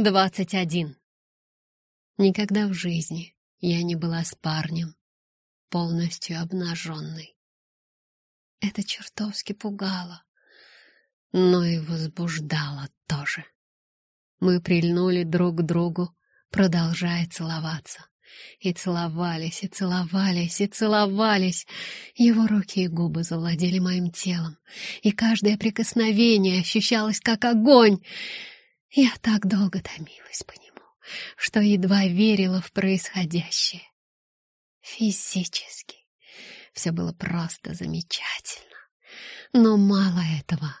Двадцать один. Никогда в жизни я не была с парнем, полностью обнаженной. Это чертовски пугало, но и возбуждало тоже. Мы прильнули друг к другу, продолжая целоваться. И целовались, и целовались, и целовались. Его руки и губы завладели моим телом, и каждое прикосновение ощущалось как огонь — я так долго томилась по нему, что едва верила в происходящее. Физически все было просто замечательно. Но мало этого.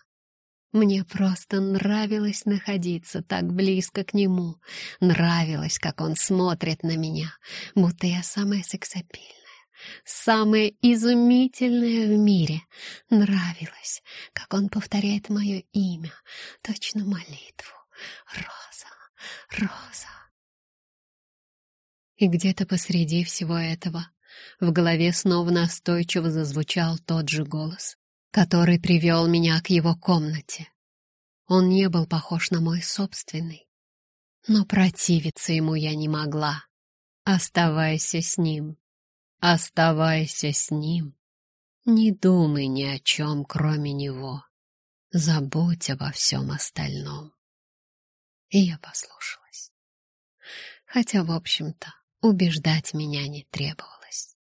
Мне просто нравилось находиться так близко к нему. Нравилось, как он смотрит на меня, будто я самая сексапильная, самая изумительная в мире. Нравилось, как он повторяет мое имя, точно молитву. Роза, Роза. И где-то посреди всего этого в голове снова настойчиво зазвучал тот же голос, который привел меня к его комнате. Он не был похож на мой собственный, но противиться ему я не могла. Оставайся с ним, оставайся с ним. Не думай ни о чем, кроме него. Забудь обо всем остальном и я послушалась. Хотя, в общем-то, убеждать меня не требовалось.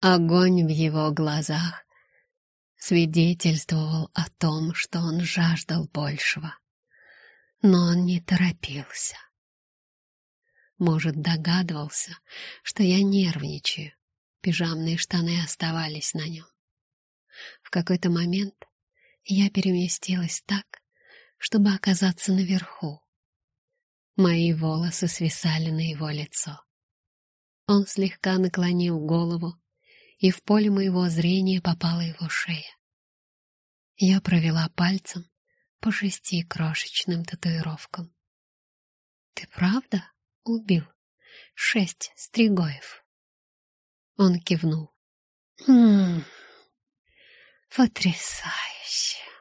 Огонь в его глазах свидетельствовал о том, что он жаждал большего. Но он не торопился. Может, догадывался, что я нервничаю. Пижамные штаны оставались на нем. В какой-то момент я переместилась так, чтобы оказаться наверху. Мои волосы свисали на его лицо. Он слегка наклонил голову, и в поле моего зрения попала его шея. Я провела пальцем по шести крошечным татуировкам. «Ты правда убил шесть стригоев?» Он кивнул. «Хм, потрясающе!»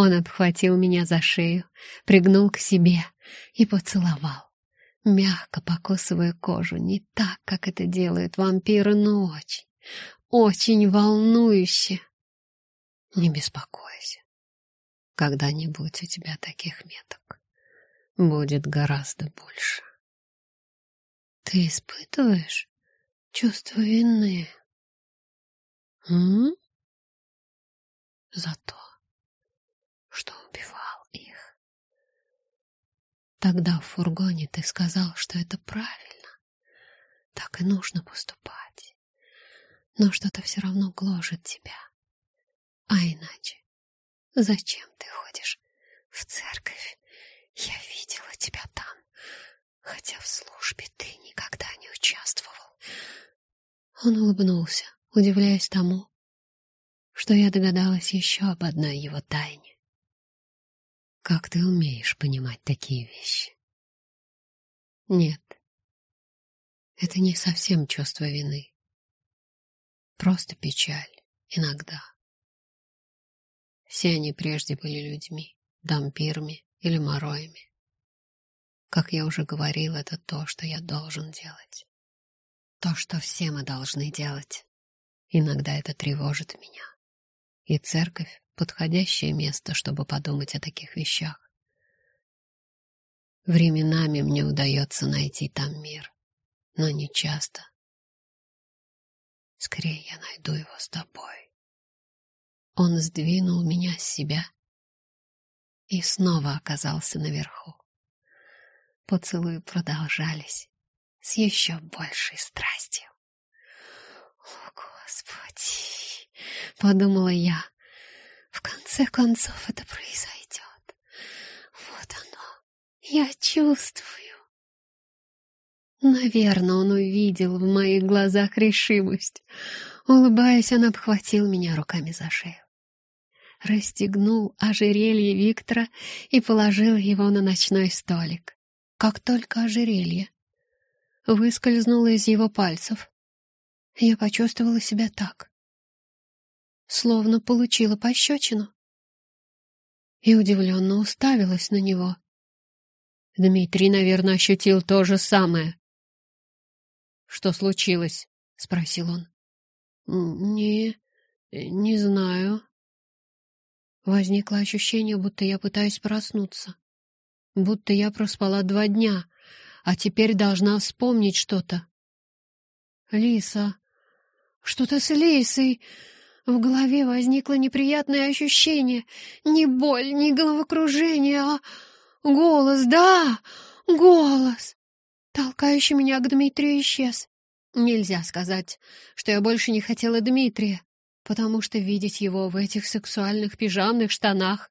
Он обхватил меня за шею, пригнул к себе и поцеловал, мягко покусывая кожу, не так, как это делают вампиры, но очень, очень волнующе. Не беспокойся, когда-нибудь у тебя таких меток будет гораздо больше. Ты испытываешь чувство вины? М? Зато убивал их. Тогда в фургоне ты сказал, что это правильно. Так и нужно поступать. Но что-то все равно гложет тебя. А иначе, зачем ты ходишь в церковь? Я видела тебя там, хотя в службе ты никогда не участвовал. Он улыбнулся, удивляясь тому, что я догадалась еще об одной его тайне. Как ты умеешь понимать такие вещи? Нет. Это не совсем чувство вины. Просто печаль. Иногда. Все они прежде были людьми, дампирами или мороями. Как я уже говорил, это то, что я должен делать. То, что все мы должны делать. Иногда это тревожит меня. И церковь подходящее место, чтобы подумать о таких вещах. Временами мне удается найти там мир, но не часто. Скорее я найду его с тобой. Он сдвинул меня с себя и снова оказался наверху. Поцелуи продолжались с еще большей страстью. «О, Господи!» — подумала я, в конце концов это произойдет. Вот оно. Я чувствую. Наверное, он увидел в моих глазах решимость. Улыбаясь, он обхватил меня руками за шею. Расстегнул ожерелье Виктора и положил его на ночной столик. Как только ожерелье выскользнуло из его пальцев, я почувствовала себя так, словно получила пощечину. И удивленно уставилась на него. Дмитрий, наверное, ощутил то же самое. «Что случилось?» — спросил он. «Не... не знаю». Возникло ощущение, будто я пытаюсь проснуться. Будто я проспала два дня, а теперь должна вспомнить что-то. «Лиса! Что-то с Лисой!» В голове возникло неприятное ощущение. Не боль, не головокружение, а голос, да, голос. Толкающий меня к Дмитрию исчез. Нельзя сказать, что я больше не хотела Дмитрия, потому что видеть его в этих сексуальных пижамных штанах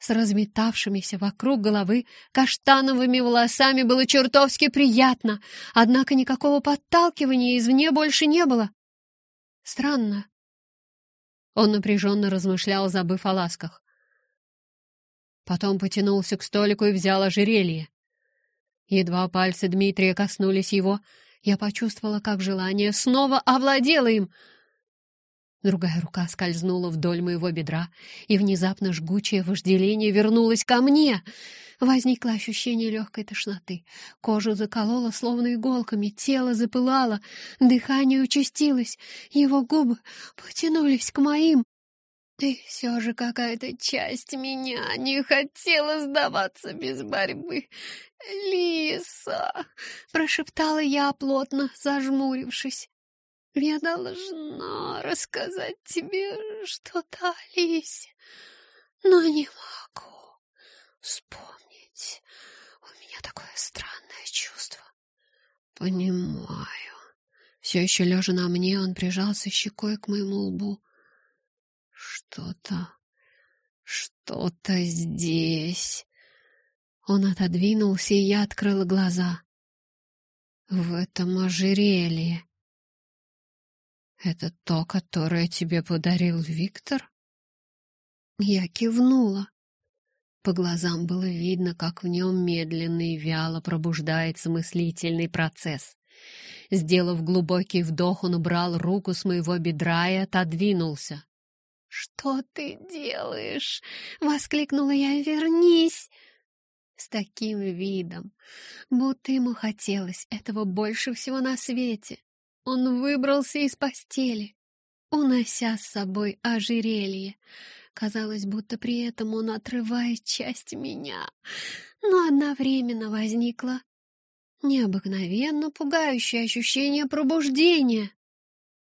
с разметавшимися вокруг головы каштановыми волосами было чертовски приятно, однако никакого подталкивания извне больше не было. Странно, он напряженно размышлял, забыв о ласках. Потом потянулся к столику и взял ожерелье. Едва пальцы Дмитрия коснулись его, я почувствовала, как желание снова овладело им. Другая рука скользнула вдоль моего бедра, и внезапно жгучее вожделение вернулось ко мне — Возникло ощущение легкой тошноты. Кожу заколола, словно иголками, тело запылало, дыхание участилось, его губы потянулись к моим. И все же какая-то часть меня не хотела сдаваться без борьбы. «Лиса!» — прошептала я, плотно зажмурившись. «Я должна рассказать тебе что-то о Лисе, но не могу вспомнить» быть? У меня такое странное чувство. Понимаю. Все еще лежа на мне, он прижался щекой к моему лбу. Что-то... что-то здесь. Он отодвинулся, и я открыла глаза. В этом ожерелье. Это то, которое тебе подарил Виктор? Я кивнула. По глазам было видно, как в нем медленно и вяло пробуждается мыслительный процесс. Сделав глубокий вдох, он убрал руку с моего бедра и отодвинулся. «Что ты делаешь?» — воскликнула я. «Вернись!» С таким видом, будто ему хотелось этого больше всего на свете. Он выбрался из постели, унося с собой ожерелье, Казалось, будто при этом он отрывает часть меня. Но одновременно возникло необыкновенно пугающее ощущение пробуждения.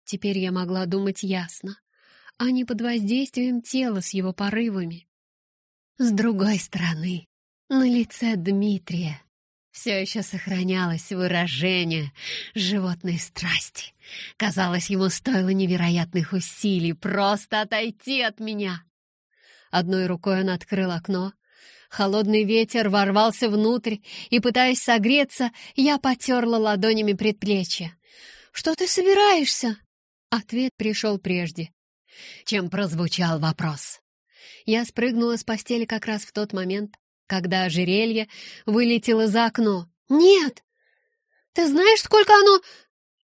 Теперь я могла думать ясно, а не под воздействием тела с его порывами. С другой стороны, на лице Дмитрия все еще сохранялось выражение животной страсти. Казалось, ему стоило невероятных усилий просто отойти от меня. Одной рукой он открыл окно. Холодный ветер ворвался внутрь, и, пытаясь согреться, я потерла ладонями предплечье. «Что ты собираешься?» Ответ пришел прежде, чем прозвучал вопрос. Я спрыгнула с постели как раз в тот момент, когда ожерелье вылетело за окно. «Нет! Ты знаешь, сколько оно...»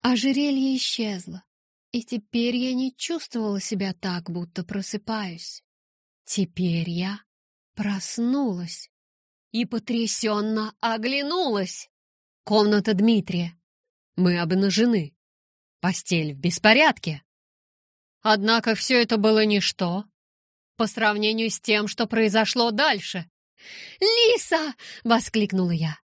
Ожерелье исчезло, и теперь я не чувствовала себя так, будто просыпаюсь. Теперь я проснулась и потрясенно оглянулась. Комната Дмитрия. Мы обнажены. Постель в беспорядке. Однако все это было ничто по сравнению с тем, что произошло дальше. «Лиса!» — воскликнула я.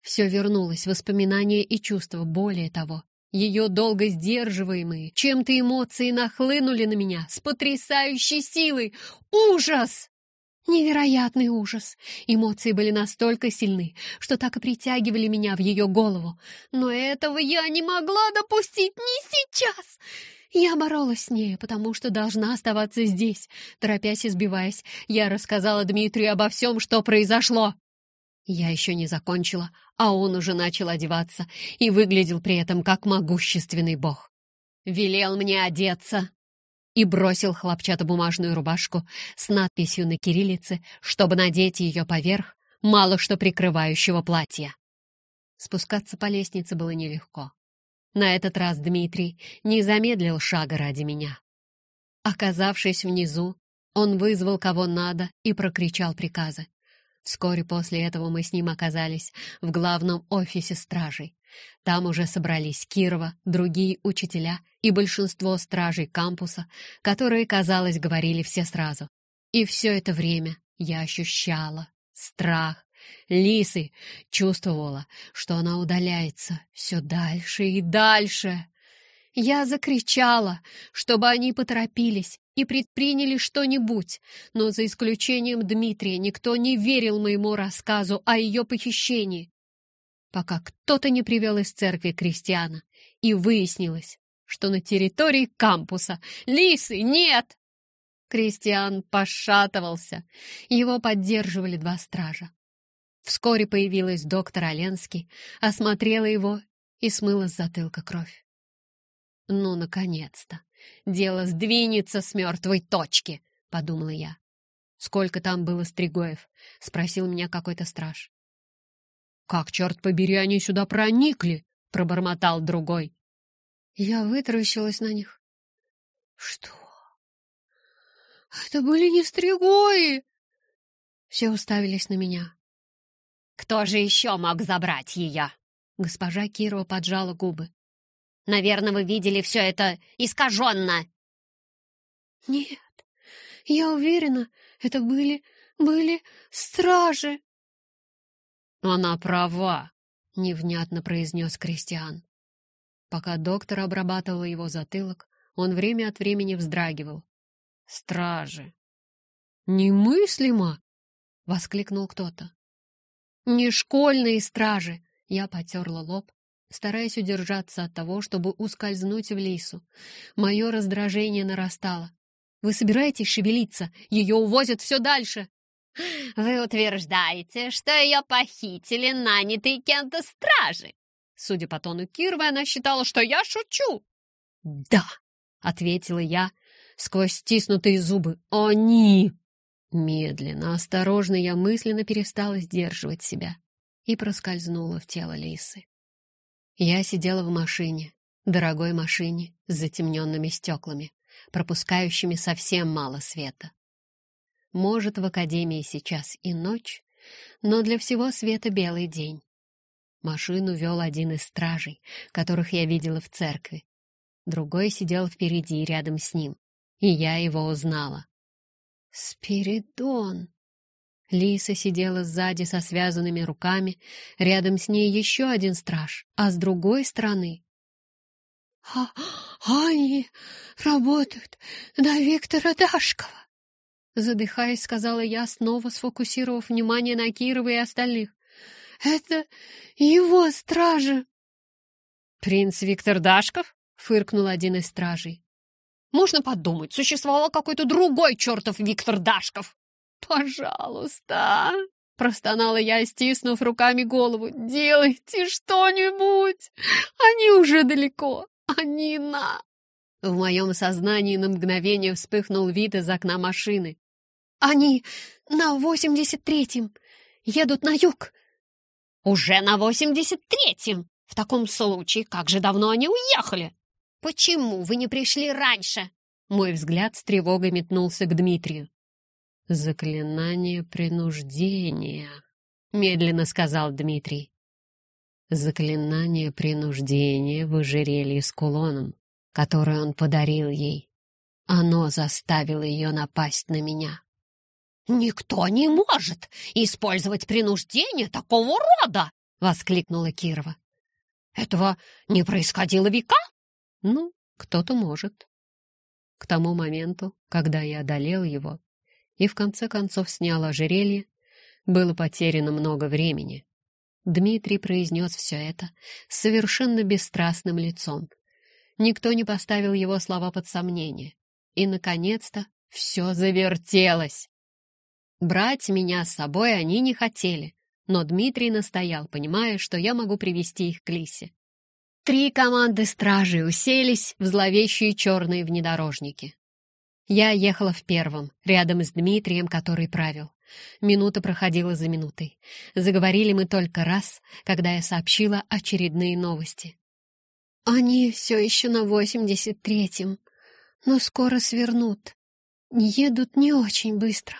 Все вернулось, воспоминания и чувства, более того. Ее долго сдерживаемые, чем-то эмоции нахлынули на меня с потрясающей силой. Ужас! Невероятный ужас. Эмоции были настолько сильны, что так и притягивали меня в ее голову. Но этого я не могла допустить ни сейчас. Я боролась с ней, потому что должна оставаться здесь. Торопясь и сбиваясь, я рассказала Дмитрию обо всем, что произошло. Я еще не закончила, а он уже начал одеваться и выглядел при этом как могущественный бог. Велел мне одеться и бросил хлопчатобумажную рубашку с надписью на кириллице, чтобы надеть ее поверх мало что прикрывающего платья. Спускаться по лестнице было нелегко. На этот раз Дмитрий не замедлил шага ради меня. Оказавшись внизу, он вызвал кого надо и прокричал приказы. Вскоре после этого мы с ним оказались в главном офисе стражей. Там уже собрались Кирова, другие учителя и большинство стражей кампуса, которые, казалось, говорили все сразу. И все это время я ощущала страх. Лисы чувствовала, что она удаляется все дальше и дальше. Я закричала, чтобы они поторопились и предприняли что-нибудь, но за исключением Дмитрия никто не верил моему рассказу о ее похищении, пока кто-то не привел из церкви крестьяна, и выяснилось, что на территории кампуса лисы нет. Кристиан пошатывался, его поддерживали два стража. Вскоре появилась доктор Оленский, осмотрела его и смыла с затылка кровь. «Ну, наконец-то! Дело сдвинется с мертвой точки!» — подумала я. «Сколько там было стригоев?» — спросил меня какой-то страж. «Как, черт побери, они сюда проникли?» — пробормотал другой. Я вытаращилась на них. «Что? Это были не стригои!» Все уставились на меня. «Кто же еще мог забрать ее?» Госпожа Кирова поджала губы. Наверное, вы видели все это искаженно. Нет, я уверена, это были, были стражи. Она права, невнятно произнес Кристиан. Пока доктор обрабатывал его затылок, он время от времени вздрагивал. «Стражи!» «Немыслимо!» — воскликнул кто-то. «Не школьные стражи!» Я потерла лоб, стараясь удержаться от того, чтобы ускользнуть в лису. Мое раздражение нарастало. «Вы собираетесь шевелиться? Ее увозят все дальше!» «Вы утверждаете, что ее похитили нанятые кем-то стражи?» Судя по тону Кирвы, она считала, что я шучу. «Да!» — ответила я сквозь стиснутые зубы. «Они!» Медленно, осторожно я мысленно перестала сдерживать себя и проскользнула в тело лисы. Я сидела в машине, дорогой машине с затемненными стеклами, пропускающими совсем мало света. Может, в академии сейчас и ночь, но для всего света белый день. Машину вел один из стражей, которых я видела в церкви. Другой сидел впереди, рядом с ним, и я его узнала. «Спиридон!» Лиса сидела сзади со связанными руками, рядом с ней еще один страж, а с другой стороны... «А, они работают на Виктора Дашкова!» Задыхаясь, сказала я, снова сфокусировав внимание на Кирова и остальных. «Это его стражи!» «Принц Виктор Дашков?» — фыркнул один из стражей. «Можно подумать, существовал какой-то другой чертов Виктор Дашков!» «Пожалуйста!» — простонала я, стиснув руками голову. «Делайте что-нибудь! Они уже далеко! Они на...» В моем сознании на мгновение вспыхнул вид из окна машины. «Они на восемьдесят третьем! Едут на юг!» «Уже на восемьдесят третьем! В таком случае, как же давно они уехали? Почему вы не пришли раньше?» Мой взгляд с тревогой метнулся к Дмитрию. «Заклинание принуждения», — медленно сказал Дмитрий. «Заклинание принуждения в ожерелье с кулоном, которое он подарил ей. Оно заставило ее напасть на меня». «Никто не может использовать принуждение такого рода!» — воскликнула Кирова. «Этого не происходило века?» «Ну, кто-то может». К тому моменту, когда я одолел его, и в конце концов снял ожерелье, было потеряно много времени. Дмитрий произнес все это совершенно бесстрастным лицом. Никто не поставил его слова под сомнение. И, наконец-то, все завертелось. Брать меня с собой они не хотели, но Дмитрий настоял, понимая, что я могу привести их к Лисе. Три команды стражей уселись в зловещие черные внедорожники. Я ехала в первом, рядом с Дмитрием, который правил. Минута проходила за минутой. Заговорили мы только раз, когда я сообщила очередные новости. «Они все еще на восемьдесят третьем, но скоро свернут. Едут не очень быстро.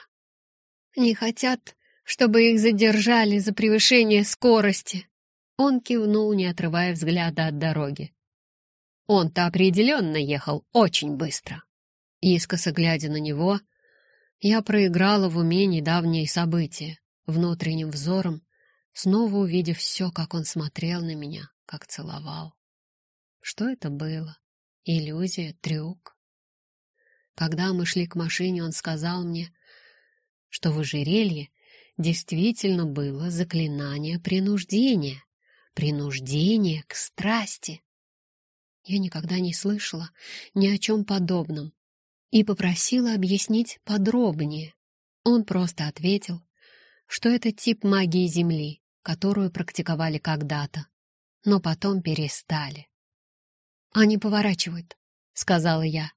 Не хотят чтобы их задержали за превышение скорости. Он кивнул, не отрывая взгляда от дороги. Он-то определенно ехал очень быстро. Искоса глядя на него, я проиграла в уме недавние события, внутренним взором, снова увидев все, как он смотрел на меня, как целовал. Что это было? Иллюзия, трюк? Когда мы шли к машине, он сказал мне, что в ожерелье действительно было заклинание принуждения, принуждение к страсти. Я никогда не слышала ни о чем подобном и попросила объяснить подробнее. Он просто ответил, что это тип магии Земли, которую практиковали когда-то, но потом перестали. «Они поворачивают», — сказала я.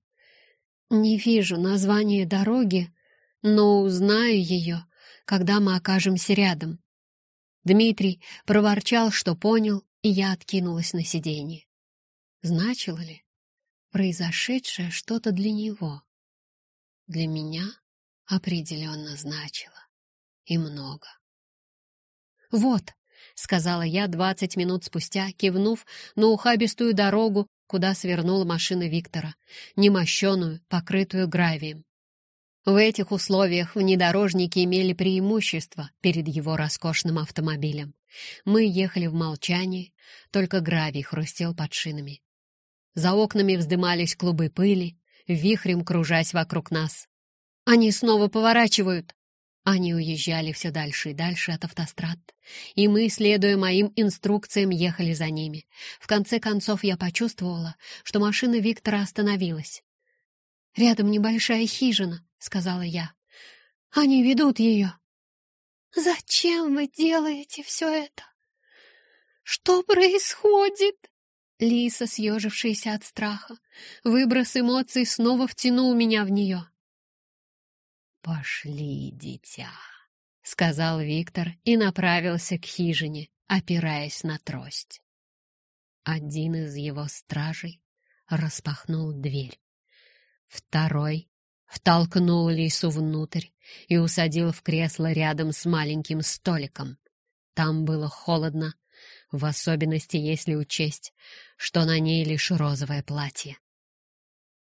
«Не вижу название дороги, но узнаю ее, когда мы окажемся рядом». Дмитрий проворчал, что понял, и я откинулась на сиденье. Значило ли произошедшее что-то для него? Для меня определенно значило. И много. «Вот», — сказала я двадцать минут спустя, кивнув на ухабистую дорогу, куда свернула машина Виктора, немощеную, покрытую гравием. В этих условиях внедорожники имели преимущество перед его роскошным автомобилем. Мы ехали в молчании, только гравий хрустел под шинами. За окнами вздымались клубы пыли, вихрем кружась вокруг нас. «Они снова поворачивают!» Они уезжали все дальше и дальше от автострад, и мы, следуя моим инструкциям, ехали за ними. В конце концов я почувствовала, что машина Виктора остановилась. «Рядом небольшая хижина», — сказала я. «Они ведут ее». «Зачем вы делаете все это? Что происходит?» Лиса, съежившаяся от страха, выброс эмоций снова втянул меня в нее. «Пошли, дитя», — сказал Виктор и направился к хижине, опираясь на трость. Один из его стражей распахнул дверь. Второй втолкнул Лису внутрь и усадил в кресло рядом с маленьким столиком. Там было холодно, в особенности если учесть, что на ней лишь розовое платье.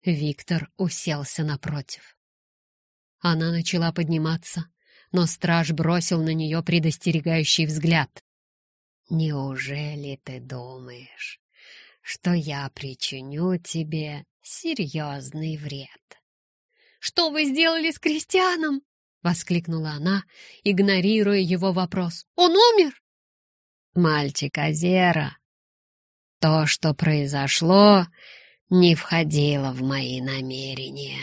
Виктор уселся напротив. Она начала подниматься, но страж бросил на нее предостерегающий взгляд. «Неужели ты думаешь, что я причиню тебе серьезный вред?» «Что вы сделали с крестьяном?» — воскликнула она, игнорируя его вопрос. «Он умер?» «Мальчик Азера, то, что произошло, не входило в мои намерения.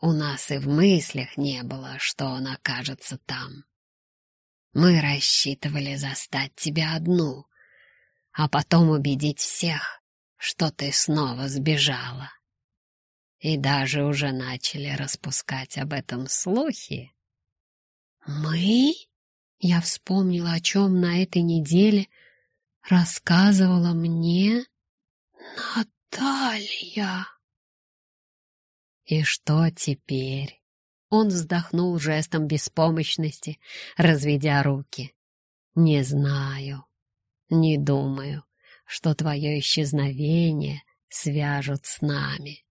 У нас и в мыслях не было, что он окажется там. Мы рассчитывали застать тебя одну, а потом убедить всех, что ты снова сбежала. И даже уже начали распускать об этом слухи. «Мы?» Я вспомнила, о чем на этой неделе рассказывала мне Наталья. И что теперь? Он вздохнул жестом беспомощности, разведя руки. Не знаю, не думаю, что твое исчезновение свяжут с нами,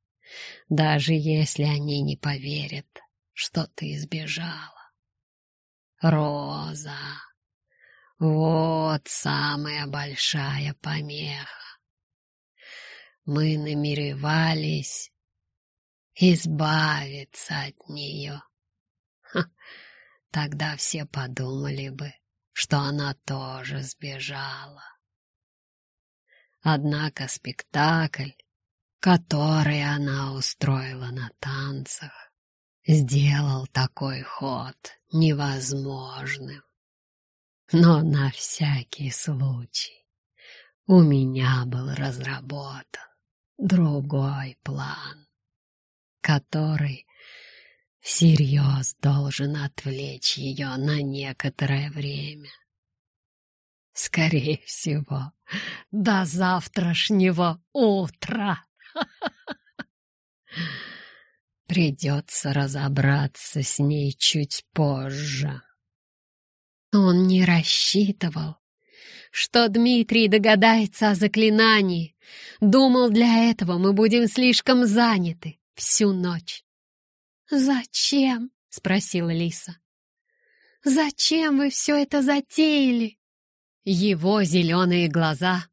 даже если они не поверят, что ты избежала. Роза, вот самая большая помеха. Мы намеревались избавиться от нее. Ха, тогда все подумали бы, что она тоже сбежала. Однако спектакль, который она устроила на танцах, сделал такой ход невозможным. Но на всякий случай у меня был разработан другой план который всерьез должен отвлечь ее на некоторое время. Скорее всего, до завтрашнего утра. Придется разобраться с ней чуть позже. Он не рассчитывал, что Дмитрий догадается о заклинании. Думал, для этого мы будем слишком заняты всю ночь. «Зачем?» — спросила Лиса. «Зачем вы все это затеяли?» Его зеленые глаза,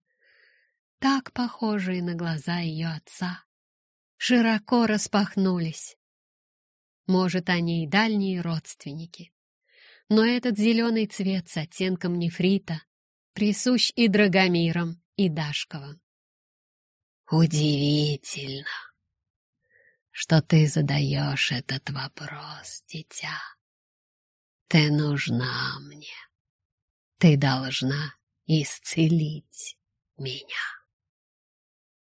так похожие на глаза ее отца, широко распахнулись. Может, они и дальние родственники. Но этот зеленый цвет с оттенком нефрита присущ и Драгомирам, и Дашковым. «Удивительно, что ты задаешь этот вопрос, дитя. Ты нужна мне. Ты должна исцелить меня».